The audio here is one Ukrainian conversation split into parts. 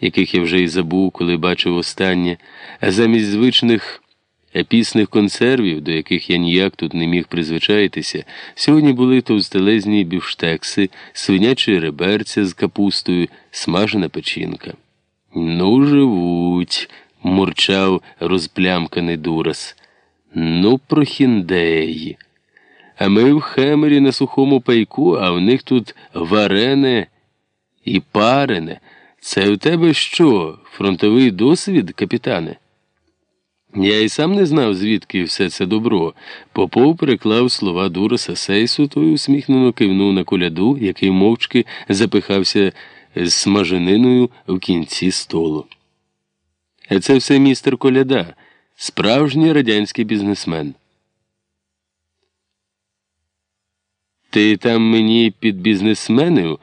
яких я вже й забув, коли бачив останнє, а замість звичних епісних консервів, до яких я ніяк тут не міг призвичаїтися, сьогодні були товстелезні бівштекси, свинячі реберця з капустою, смажена печінка. Ну, живуть, мурчав розплямканий дурас. Ну, прохіндеї. А ми в Хемері на сухому пайку, а в них тут варене і парене. Це у тебе що, фронтовий досвід, капітане? Я і сам не знав, звідки все це добро. Попов переклав слова Дураса Сейсу, той усміхнено кивнув на коляду, який мовчки запихався з смажениною в кінці столу. Це все містер Коляда, справжній радянський бізнесмен. Ти там мені під бізнесменів?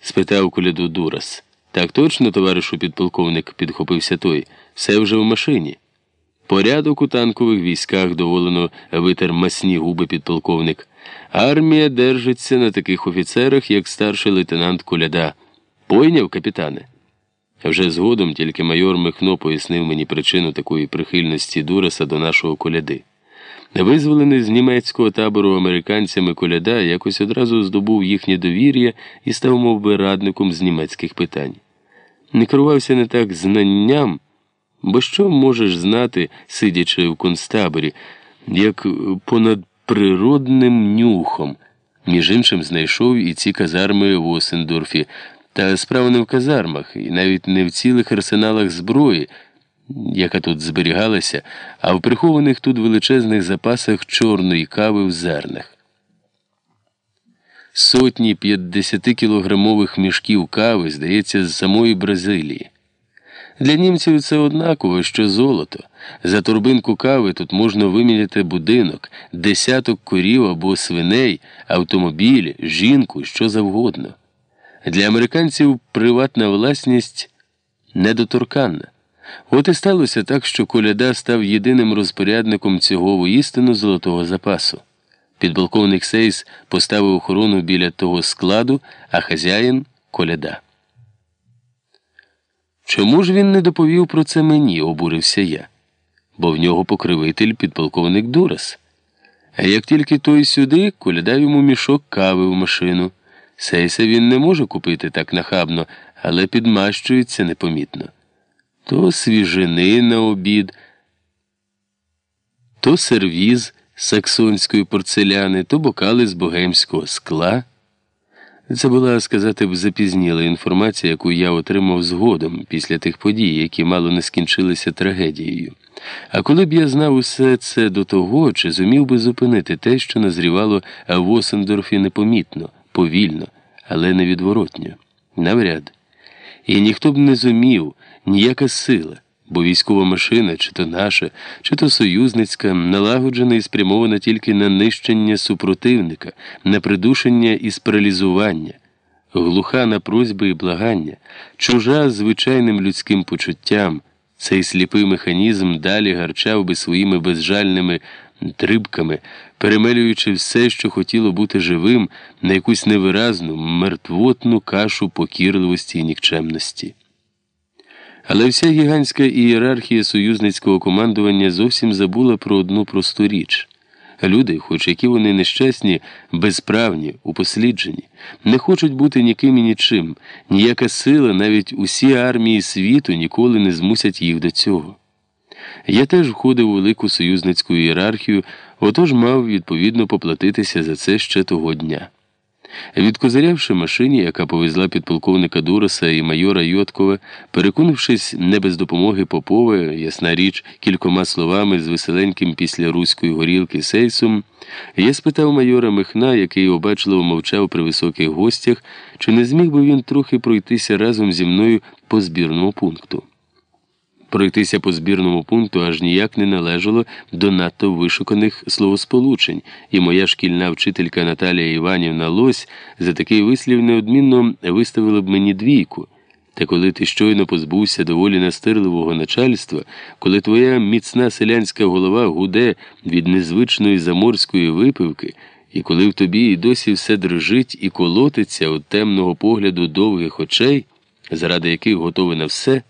спитав коляду Дурас. Так точно, товаришу підполковник, підхопився той. Все вже в машині. Порядок у танкових військах доволено витер масні губи підполковник. Армія держиться на таких офіцерах, як старший лейтенант Коляда. Пойняв, капітане? Вже згодом тільки майор Михно пояснив мені причину такої прихильності Дураса до нашого коляди. Визволений з німецького табору американцями коляда якось одразу здобув їхнє довір'я і став мов би, радником з німецьких питань. Не керувався не так знанням, бо що можеш знати, сидячи в концтаборі, як понад природним нюхом. Між іншим знайшов і ці казарми в Осендорфі, та справа не в казармах, і навіть не в цілих арсеналах зброї яка тут зберігалася, а в прихованих тут величезних запасах чорної кави в зернах. Сотні 50-кілограмових мішків кави, здається, з самої Бразилії. Для німців це однаково, що золото. За торбинку кави тут можна виміняти будинок, десяток корів або свиней, автомобіль, жінку, що завгодно. Для американців приватна власність недоторканна. От і сталося так, що коляда став єдиним розпорядником цього воістину золотого запасу. Підполковник Сейс поставив охорону біля того складу, а хазяїн коляда. Чому ж він не доповів про це мені, обурився я, бо в нього покривитель підполковник Дурас. А як тільки той сюди, коляда йому мішок кави в машину. Сейса він не може купити так нахабно, але підмащується непомітно то свіжини на обід, то сервіз саксонської порцеляни, то бокали з богемського скла. Це була, сказати б, запізніла інформація, яку я отримав згодом після тих подій, які мало не скінчилися трагедією. А коли б я знав усе це до того, чи зумів би зупинити те, що назрівало в Осендорфі непомітно, повільно, але невідворотньо, навряд. І ніхто б не зумів ніяка сила, бо військова машина, чи то наша, чи то союзницька, налагоджена і спрямована тільки на нищення супротивника, на придушення і спаралізування, глуха на просьби і благання, чужа звичайним людським почуттям. Цей сліпий механізм далі гарчав би своїми безжальними трибками, перемелюючи все, що хотіло бути живим, на якусь невиразну, мертвотну кашу покірливості і нікчемності. Але вся гігантська ієрархія союзницького командування зовсім забула про одну просту річ. Люди, хоч які вони нещасні, безправні, упосліджені, не хочуть бути ніким і нічим, ніяка сила, навіть усі армії світу ніколи не змусять їх до цього. Я теж входив у велику союзницьку ієрархію, отож мав відповідно поплатитися за це ще того дня. Відкозирявши машині, яка повезла підполковника Дуроса і майора Йоткова, переконавшись не без допомоги Попова, ясна річ, кількома словами з веселеньким після руської горілки сейсом, я спитав майора Михна, який обачливо мовчав при високих гостях, чи не зміг би він трохи пройтися разом зі мною по збірному пункту. Пройтися по збірному пункту аж ніяк не належало до надто вишуканих словосполучень, і моя шкільна вчителька Наталія Іванівна Лось за такий вислів неодмінно виставила б мені двійку. Та коли ти щойно позбувся доволі настирливого начальства, коли твоя міцна селянська голова гуде від незвичної заморської випивки, і коли в тобі і досі все дрожить і колотиться від темного погляду довгих очей. заради яких готовий на все.